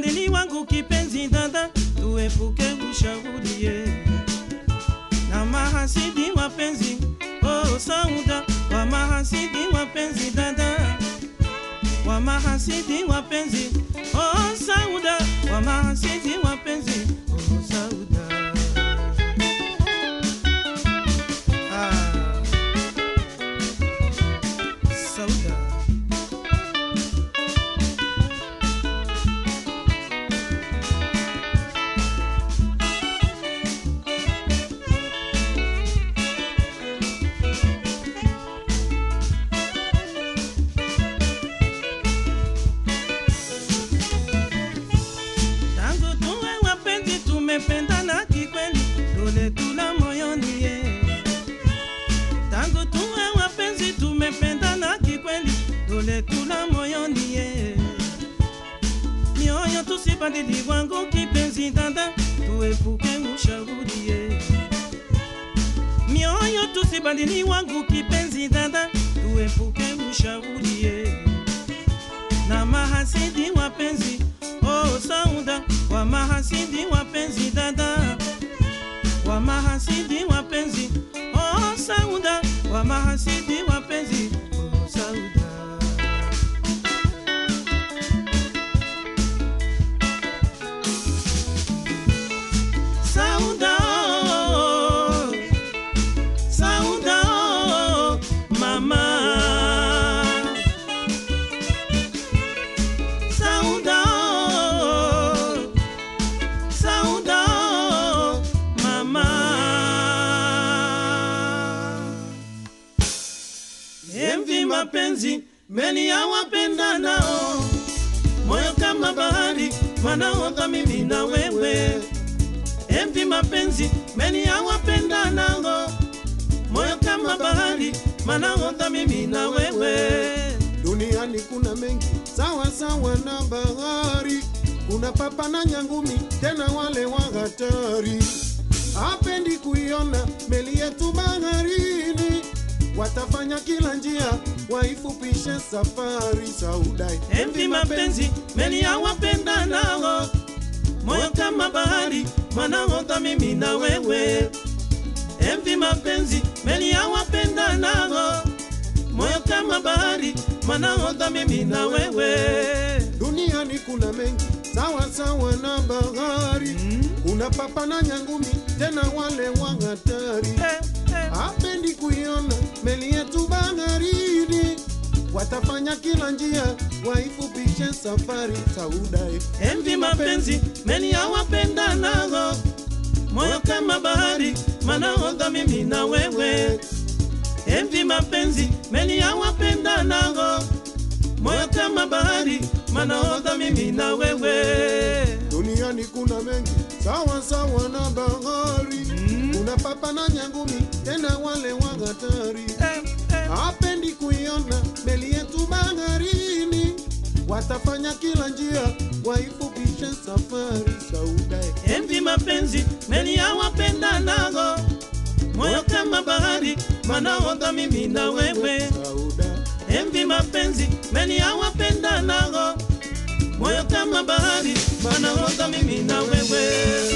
tusibadili wangu kipenzi dada, tuepuke ushauri na mahasidi wapenzi. Oh, Sauda wa mahasidi wapenzi dada, wa mahasidi wapenzi. Oh, Sauda wa mahasidi wapenzi. Dole tula moyoni ye. Mioyo tusibadili wangu kipenzi dada, tuepuke ushauri ye. Mioyo tusibadili wangu kipenzi dada, tuepuke ushauri ye na mahasidi wapenzi oh Sauda wa mahasidi wapenzi dada wa mahasidi wapenzi mapenzi meni ya wapenda nao, moyo kama bahari wanaota mimi na wewe. Envi mapenzi meni ya wapenda nao, moyo kama bahari wanaota mimi na wewe. Duniani kuna mengi sawa sawa na bahari, kuna papa na nyangumi, tena wale wa hatari. apendi kuiona meli yetu baharini, watafanya kila njia waifupishe safari. Saudai mvi mapenzi meni ya wapenda nao, moyo kama bahari wanaota mimi na wewe. mvi mapenzi meni ya wapenda nao, moyo kama bahari wanaota mimi na wewe. Duniani kuna mengi sawa sawa na bahari, mm. kuna papa na nyangumi, tena wale wa hatari. Eh, eh. Hapendi kuiona meli yetu baharini, watafanya kila njia waifupishe safari. Saudai Envi mapenzi meni ya wapenda nao, moyo kama bahari manahodha mimi na wewe. Envi mapenzi meni ya wapenda nao, moyo kama bahari manahodha mimi na wewe. duniani kuna mengi sawa sawa na bahari, kuna papa na nyangumi, tena wale wa hatari. Eh, eh. hapendi kuiona meli yetu baharini, watafanya kila njia waifupishe safari. Sauda Envi mapenzi meli ya wapenda nago moyo kama bahari wanaota mimi na wewe. Sauda Envi mapenzi meli ya wapenda nago moyo kama bahari wanaota mimi na wewe.